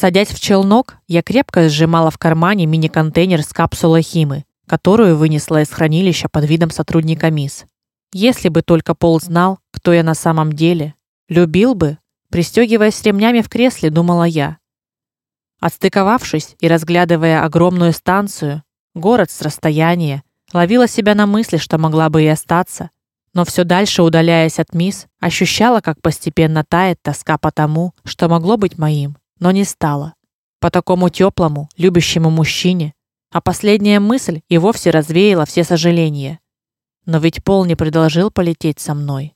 Садясь в челнок, я крепко сжимала в кармане мини-контейнер с капсулой химы, которую вынесла из хранилища под видом сотрудника МИС. Если бы только Пол знал, кто я на самом деле, любил бы, пристегиваясь ремнями в кресле, думала я. Отстыковавшись и разглядывая огромную станцию, город с расстояния, ловила себя на мысли, что могла бы и остаться, но все дальше удаляясь от мисс, ощущала, как постепенно тает тоска по тому, что могло быть моим, но не стало. По такому теплому, любящему мужчине, а последняя мысль и вовсе развеяла все сожаления. Но ведь Пол не предложил полететь со мной.